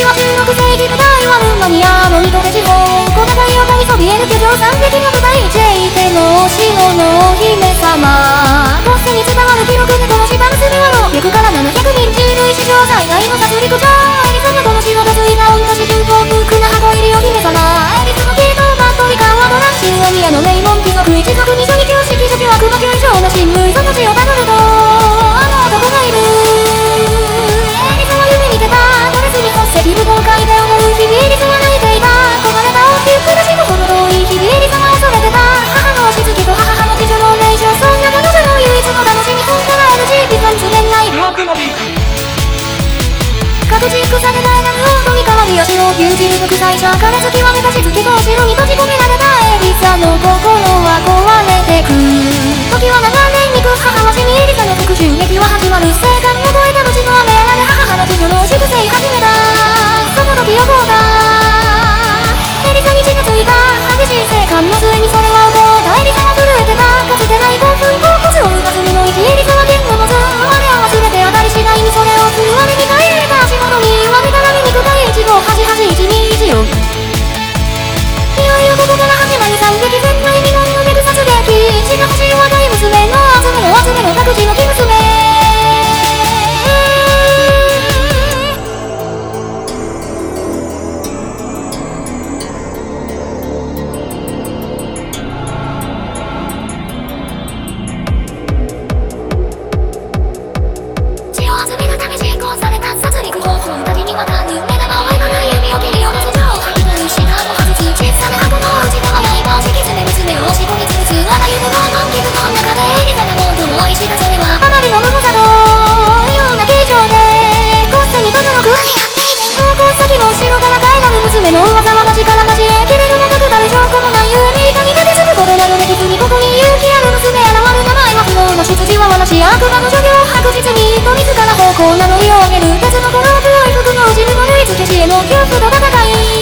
私は中国正義部隊はルンガニアの糸で地方小高い丘にそびえる巨城三匹の舞台 JK のお城のお姫様後世に伝わる記録でこの島の隅は600から700人人類史上最大の殺戮者アリサのこの城の水が生み出し空港空な箱入りお姫様アリサの系統まっトりカはドランシンは宮の名門貴族一族二所に教式初期は熊球場の新聞その地を頼るされながら本当に変わるよ。白牛汁副菜者から月はけ月と白に閉じ込められたエリサの心は。し悪魔の授業を白日に自ら方向名乗りを上げる。鉄のブロークは異服の地にも類付けしへの恐怖と戦い。